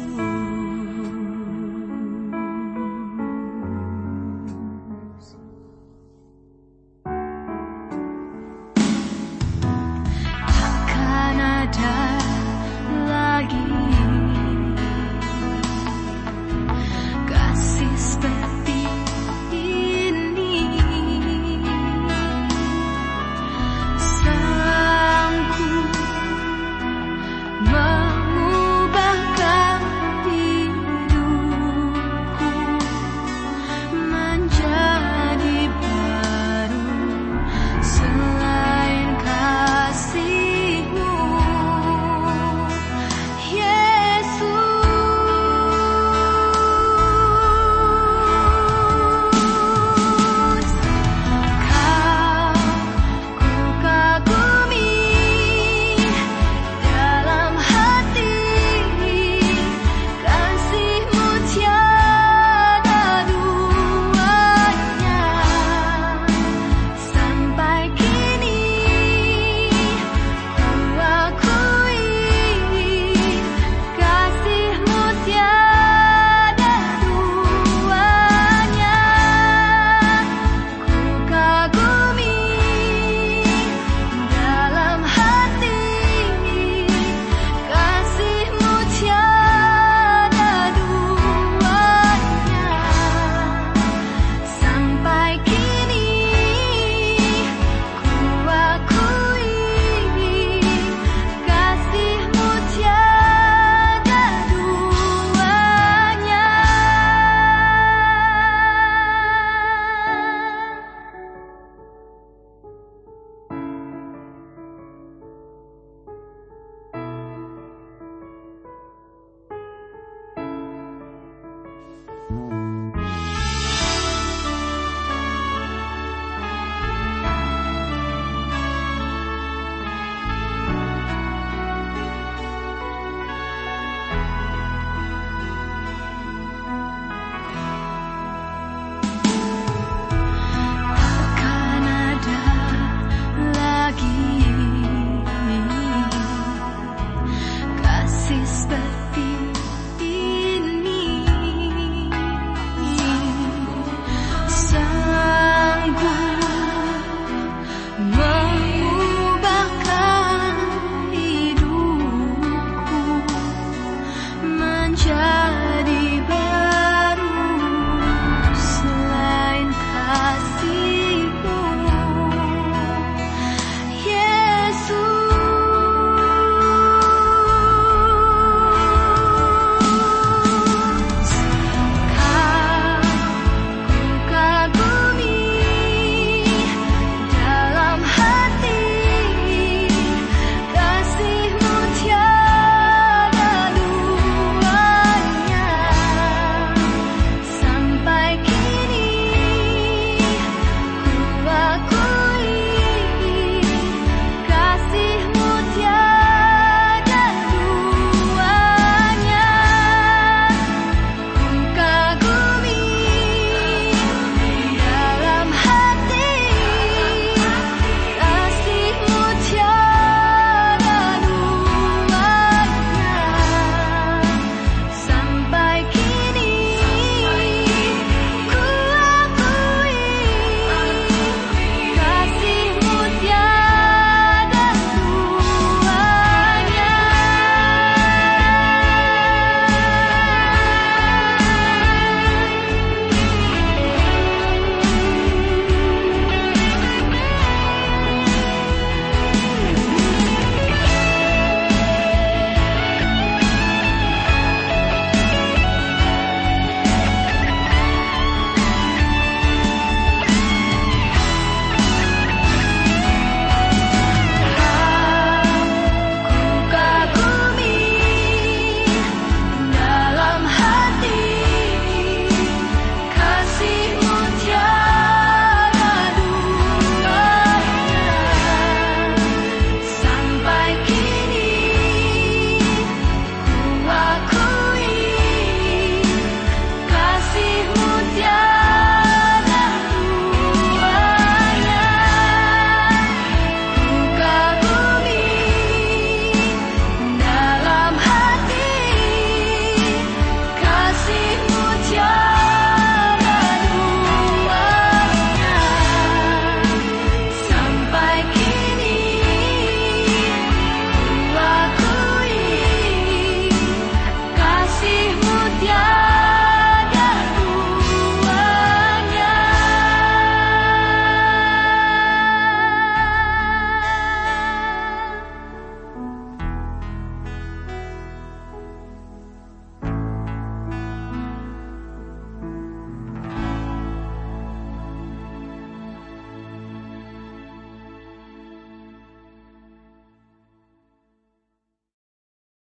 Oh.